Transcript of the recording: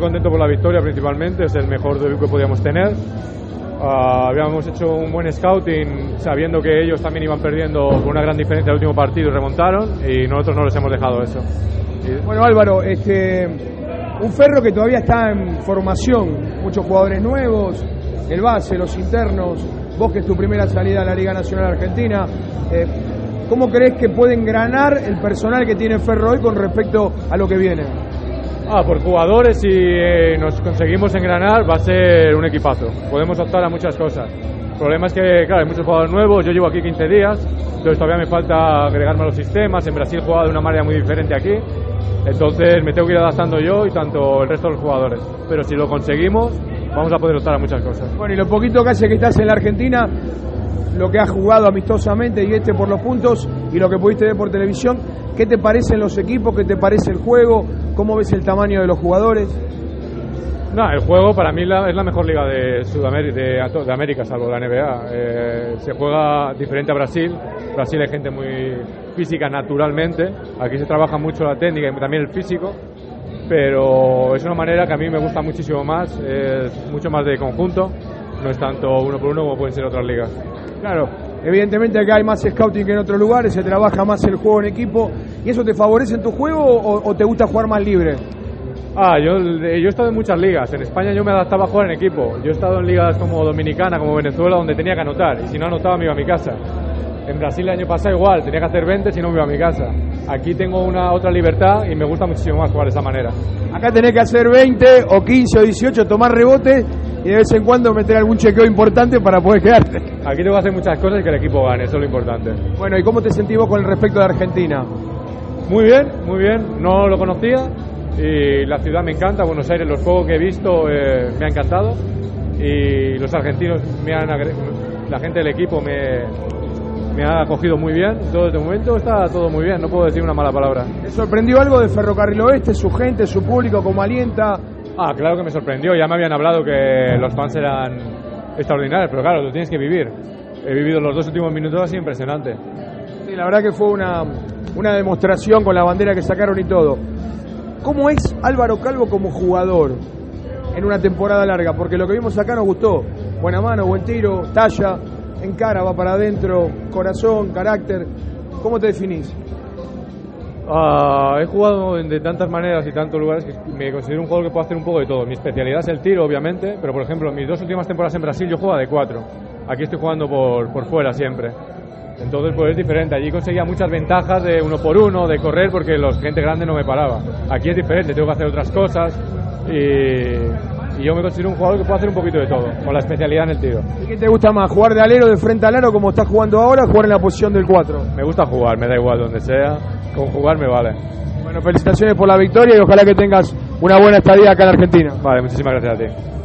contento por la victoria principalmente, es el mejor debut que podíamos tener. Ah, habíamos hecho un buen scouting sabiendo que ellos también iban perdiendo con una gran diferencia el último partido y remontaron y nosotros no les hemos dejado eso. Bueno, Álvaro, este, un ferro que todavía está en formación, muchos jugadores nuevos, el base, los internos, vos que es tu primera salida a la Liga Nacional Argentina, eh, ¿cómo crees que puede engranar el personal que tiene Ferro hoy con respecto a lo que viene? Ah, por jugadores, si eh, nos conseguimos engranar, va a ser un equipazo. Podemos optar a muchas cosas. El problema es que, claro, hay muchos jugadores nuevos. Yo llevo aquí 15 días, entonces todavía me falta agregarme a los sistemas. En Brasil jugaba de una manera muy diferente aquí. Entonces me tengo que ir adaptando yo y tanto el resto de los jugadores. Pero si lo conseguimos, vamos a poder optar a muchas cosas. Bueno, y lo poquito que hace que estás en la Argentina, lo que has jugado amistosamente y este por los puntos y lo que pudiste ver por televisión, ¿qué te parecen los equipos? ¿Qué te parece el juego? ¿Cómo ves el tamaño de los jugadores? No, el juego para mí la- es la mejor liga de Sudamérica, de, de América, salvo la NBA. Eh, se juega diferente a Brasil. Brasil hay gente muy física naturalmente. Aquí se trabaja mucho la técnica y también el físico. Pero es una manera que a mí me gusta muchísimo más. Es mucho más de conjunto. No es tanto uno por uno como pueden ser otras ligas. Claro, evidentemente acá hay más scouting que en otros lugares, se trabaja más el juego en equipo. ¿Y eso te favorece en tu juego o, o te gusta jugar más libre? Ah, yo, yo he estado en muchas ligas. En España yo me adaptaba a jugar en equipo. Yo he estado en ligas como Dominicana, como Venezuela, donde tenía que anotar. Y si no anotaba, me iba a mi casa. En Brasil el año pasado igual, tenía que hacer 20, si no me iba a mi casa. Aquí tengo una otra libertad y me gusta muchísimo más jugar de esa manera. Acá tenés que hacer 20 o 15 o 18, tomar rebote y de vez en cuando meter algún chequeo importante para poder quedarte. Aquí tengo que hacer muchas cosas y que el equipo gane, eso es lo importante. Bueno, ¿y cómo te sentís vos con el respecto de Argentina? Muy bien, muy bien. No lo conocía y la ciudad me encanta. Buenos Aires, los juegos que he visto eh, me ha encantado y los argentinos me han la gente del equipo me, me ha acogido muy bien. Todo de momento está todo muy bien. No puedo decir una mala palabra. ¿Te sorprendió algo de Ferrocarril Oeste, su gente, su público, cómo alienta? Ah, claro que me sorprendió. Ya me habían hablado que los fans eran extraordinarios, pero claro, lo tienes que vivir. He vivido los dos últimos minutos así impresionante. Sí, la verdad que fue una, una demostración con la bandera que sacaron y todo. ¿Cómo es Álvaro Calvo como jugador en una temporada larga? Porque lo que vimos acá nos gustó. Buena mano, buen tiro, talla, encara, va para adentro, corazón, carácter. ¿Cómo te definís? Ah, he jugado de tantas maneras y tantos lugares que me considero un jugador que puede hacer un poco de todo. Mi especialidad es el tiro, obviamente, pero por ejemplo, mis dos últimas temporadas en Brasil yo jugaba de cuatro. Aquí estoy jugando por fuera siempre. Entonces, pues es diferente. Allí conseguía muchas ventajas de uno por uno, de correr, porque los gente grande no me paraba. Aquí es diferente, tengo que hacer otras cosas y, y yo me considero un jugador que puede hacer un poquito de todo, con la especialidad en el tiro. ¿Y qué te gusta más? ¿Jugar de alero, de frente al aro como estás jugando ahora o jugar en la posición del 4? Me gusta jugar, me da igual donde sea, con jugar me vale. Bueno, felicitaciones por la victoria y ojalá que tengas una buena estadía acá en Argentina. Vale, muchísimas gracias a ti.